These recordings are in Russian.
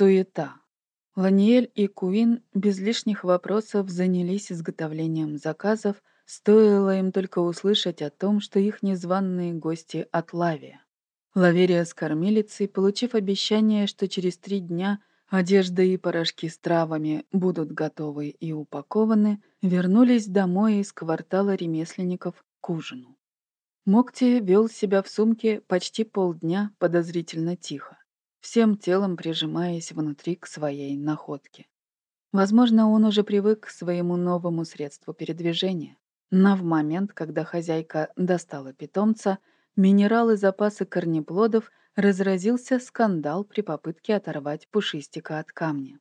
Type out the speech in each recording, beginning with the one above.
Суета. Ланиэль и Куин без лишних вопросов занялись изготовлением заказов, стоило им только услышать о том, что их незваные гости от Лавия. Лаверия с кормилицей, получив обещание, что через три дня одежда и порошки с травами будут готовы и упакованы, вернулись домой из квартала ремесленников к ужину. Мокти вел себя в сумке почти полдня подозрительно тихо, всем телом прижимаясь внутри к своей находке. Возможно, он уже привык к своему новому средству передвижения, но в момент, когда хозяйка достала питомца, минералы запасы корнеплодов разразился скандал при попытке оторвать пушистика от камня.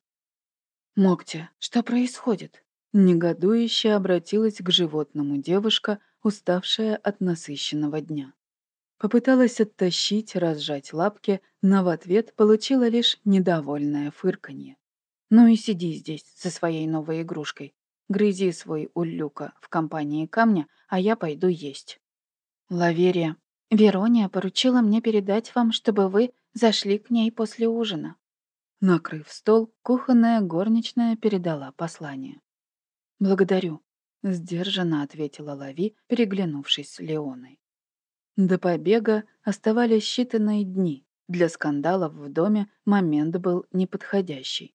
«Мокти, что происходит?» Негодующе обратилась к животному девушка, уставшая от насыщенного дня. Попыталась оттащить, разжать лапки, но в ответ получила лишь недовольное фырканье. «Ну и сиди здесь со своей новой игрушкой. Грызи свой улюка в компании камня, а я пойду есть». «Лаверия, Верония поручила мне передать вам, чтобы вы зашли к ней после ужина». Накрыв стол, кухонная горничная передала послание. «Благодарю», — сдержанно ответила Лави, переглянувшись с Леоной. До побега оставались считанные дни. Для скандалов в доме момент был неподходящий.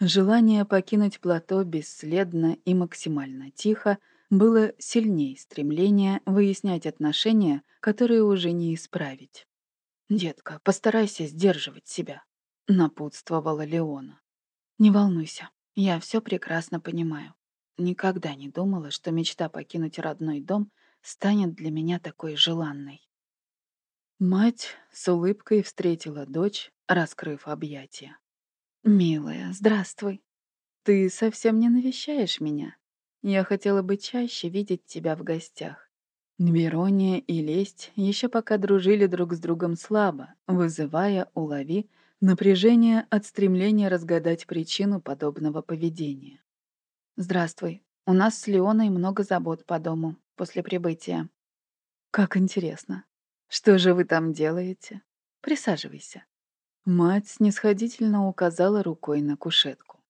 Желание покинуть плато бесследно и максимально тихо было сильнее стремления выяснять отношения, которые уже не исправить. «Детка, постарайся сдерживать себя», — напутствовала Леона. «Не волнуйся, я все прекрасно понимаю. Никогда не думала, что мечта покинуть родной дом станет для меня такой желанной. Мать с улыбкой встретила дочь, раскрыв объятия. «Милая, здравствуй. Ты совсем не навещаешь меня? Я хотела бы чаще видеть тебя в гостях». Верония и Лесть еще пока дружили друг с другом слабо, вызывая у Лави напряжение от стремления разгадать причину подобного поведения. «Здравствуй. У нас с Леоной много забот по дому после прибытия». «Как интересно. Что же вы там делаете? Присаживайся». Мать снисходительно указала рукой на кушетку.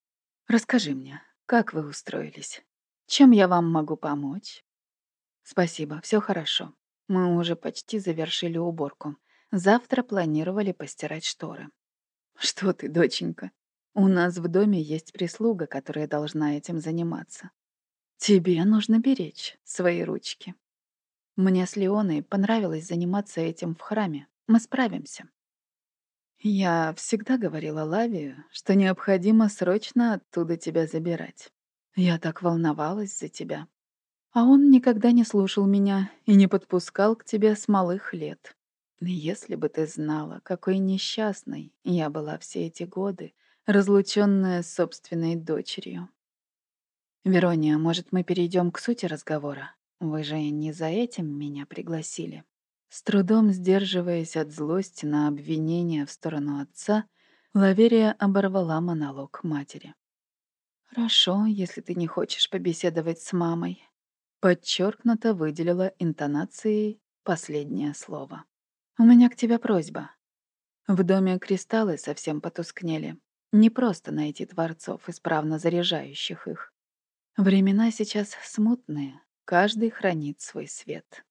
«Расскажи мне, как вы устроились? Чем я вам могу помочь?» «Спасибо, все хорошо. Мы уже почти завершили уборку. Завтра планировали постирать шторы». «Что ты, доченька? У нас в доме есть прислуга, которая должна этим заниматься. Тебе нужно беречь свои ручки. Мне с Леоной понравилось заниматься этим в храме. Мы справимся. Я всегда говорила Лавию, что необходимо срочно оттуда тебя забирать. Я так волновалась за тебя. А он никогда не слушал меня и не подпускал к тебе с малых лет. Если бы ты знала, какой несчастной я была все эти годы, разлученная с собственной дочерью. «Верония, может, мы перейдем к сути разговора? Вы же не за этим меня пригласили?» С трудом сдерживаясь от злости на обвинение в сторону отца, Лаверия оборвала монолог матери. «Хорошо, если ты не хочешь побеседовать с мамой», подчеркнуто выделила интонацией последнее слово. «У меня к тебе просьба. В доме кристаллы совсем потускнели. Не просто найти творцов, исправно заряжающих их. Времена сейчас смутные, каждый хранит свой свет.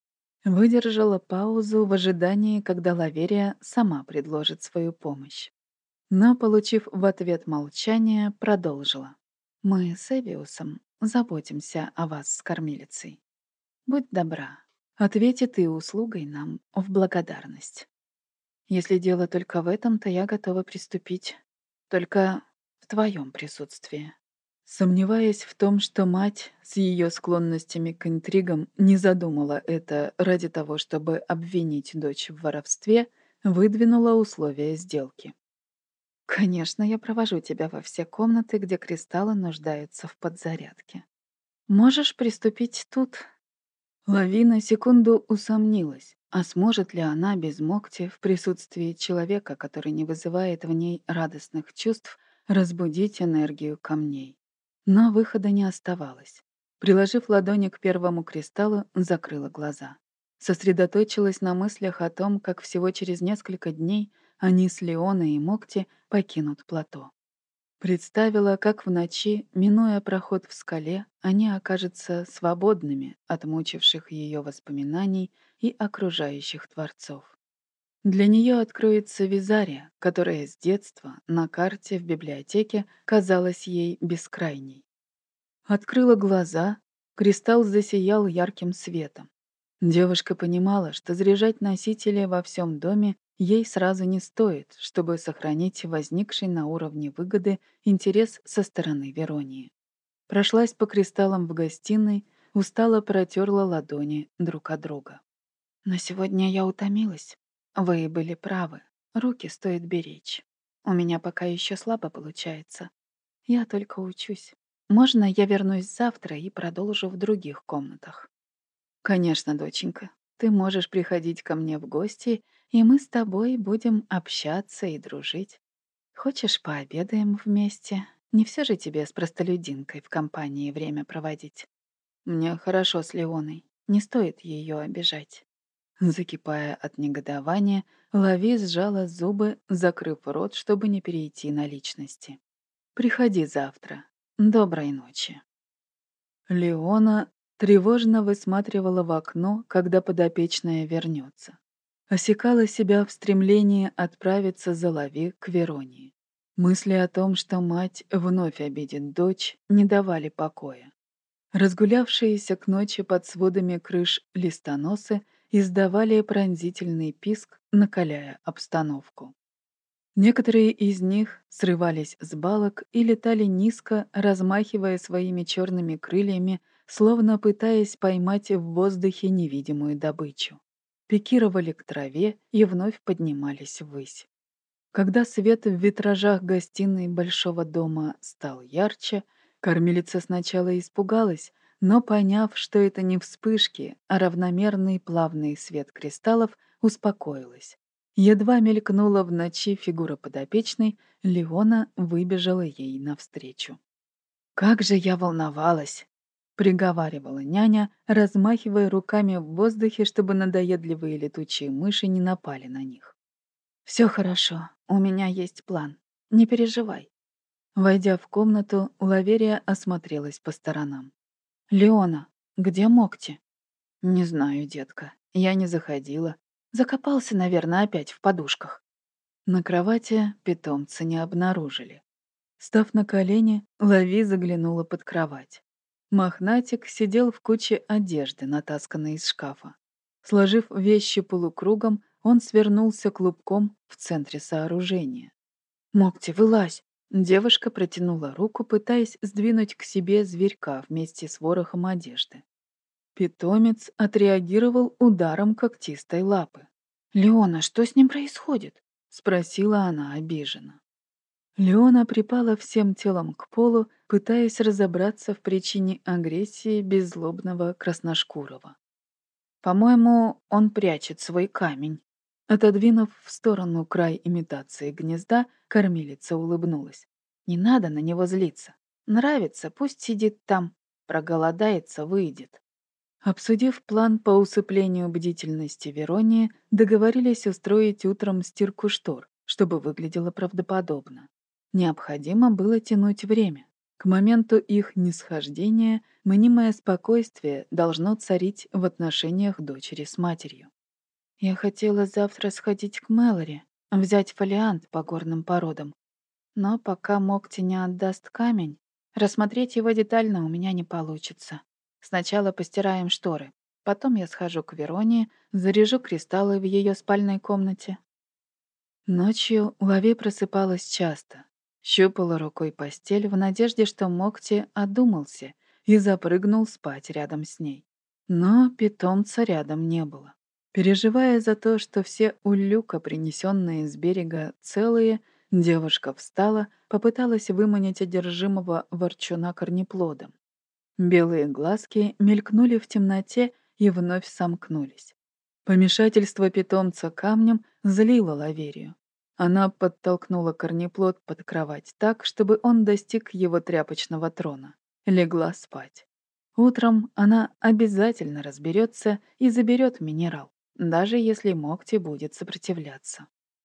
Выдержала паузу в ожидании, когда Лаверия сама предложит свою помощь. Но, получив в ответ молчание, продолжила. «Мы с Эвиусом заботимся о вас с кормилицей. Будь добра, ответит и услугой нам в благодарность. Если дело только в этом, то я готова приступить только в твоем присутствии. Сомневаясь в том, что мать с ее склонностями к интригам не задумала это ради того, чтобы обвинить дочь в воровстве, выдвинула условия сделки. «Конечно, я провожу тебя во все комнаты, где кристаллы нуждаются в подзарядке. Можешь приступить тут». Лавина секунду усомнилась, а сможет ли она без Мокти в присутствии человека, который не вызывает в ней радостных чувств, разбудить энергию камней? Но выхода не оставалось. Приложив ладони к первому кристаллу, закрыла глаза. Сосредоточилась на мыслях о том, как всего через несколько дней они с Леоной и Мокти покинут плато. Представила, как в ночи, минуя проход в скале, они окажутся свободными от мучивших ее воспоминаний и окружающих творцов. Для нее откроется Визария, которая с детства на карте в библиотеке казалась ей бескрайней. Открыла глаза, кристалл засиял ярким светом. Девушка понимала, что заряжать носители во всем доме ей сразу не стоит, чтобы сохранить возникший на уровне выгоды интерес со стороны Веронии. Прошлась по кристаллам в гостиной, устало протерла ладони друг от друга. «На сегодня я утомилась. Вы были правы. Руки стоит беречь. У меня пока еще слабо получается. Я только учусь. Можно я вернусь завтра и продолжу в других комнатах?» «Конечно, доченька. Ты можешь приходить ко мне в гости и мы с тобой будем общаться и дружить. Хочешь, пообедаем вместе? Не все же тебе с простолюдинкой в компании время проводить. Мне хорошо с Леоной, не стоит ее обижать. Закипая от негодования, Лави сжала зубы, закрыв рот, чтобы не перейти на личности. «Приходи завтра. Доброй ночи». Леона тревожно высматривала в окно, когда подопечная вернется осекала себя в стремлении отправиться за лови к Веронии. Мысли о том, что мать вновь обидит дочь, не давали покоя. Разгулявшиеся к ночи под сводами крыш листоносы издавали пронзительный писк, накаляя обстановку. Некоторые из них срывались с балок и летали низко, размахивая своими черными крыльями, словно пытаясь поймать в воздухе невидимую добычу пикировали к траве и вновь поднимались ввысь. Когда свет в витражах гостиной большого дома стал ярче, кормилица сначала испугалась, но, поняв, что это не вспышки, а равномерный плавный свет кристаллов, успокоилась. Едва мелькнула в ночи фигура подопечной, Леона выбежала ей навстречу. «Как же я волновалась!» приговаривала няня, размахивая руками в воздухе, чтобы надоедливые летучие мыши не напали на них. Все хорошо, у меня есть план. Не переживай. Войдя в комнату, Лаверия осмотрелась по сторонам. «Леона, где Мокти?» «Не знаю, детка. Я не заходила. Закопался, наверное, опять в подушках». На кровати питомца не обнаружили. Став на колени, Лави заглянула под кровать. Мохнатик сидел в куче одежды, натасканной из шкафа. Сложив вещи полукругом, он свернулся клубком в центре сооружения. «Мокти, вылазь!» Девушка протянула руку, пытаясь сдвинуть к себе зверька вместе с ворохом одежды. Питомец отреагировал ударом когтистой лапы. «Леона, что с ним происходит?» — спросила она обиженно. Леона припала всем телом к полу, пытаясь разобраться в причине агрессии беззлобного красношкурого. «По-моему, он прячет свой камень». Отодвинув в сторону край имитации гнезда, кормилица улыбнулась. «Не надо на него злиться. Нравится, пусть сидит там. Проголодается, выйдет». Обсудив план по усыплению бдительности Веронии, договорились устроить утром стирку штор, чтобы выглядело правдоподобно. Необходимо было тянуть время. К моменту их нисхождения мнимое спокойствие должно царить в отношениях дочери с матерью. Я хотела завтра сходить к Мэлори, взять фолиант по горным породам. Но пока Мокти не отдаст камень, рассмотреть его детально у меня не получится. Сначала постираем шторы, потом я схожу к Веронии, заряжу кристаллы в ее спальной комнате. Ночью Лави просыпалась часто, Щупала рукой постель в надежде, что Мокти одумался и запрыгнул спать рядом с ней. Но питомца рядом не было. Переживая за то, что все улюка, принесенные с берега, целые, девушка встала, попыталась выманить одержимого ворчуна корнеплодом. Белые глазки мелькнули в темноте и вновь сомкнулись. Помешательство питомца камнем злило Лаверию. Она подтолкнула корнеплод под кровать так, чтобы он достиг его тряпочного трона. Легла спать. Утром она обязательно разберется и заберет минерал, даже если Мокти будет сопротивляться.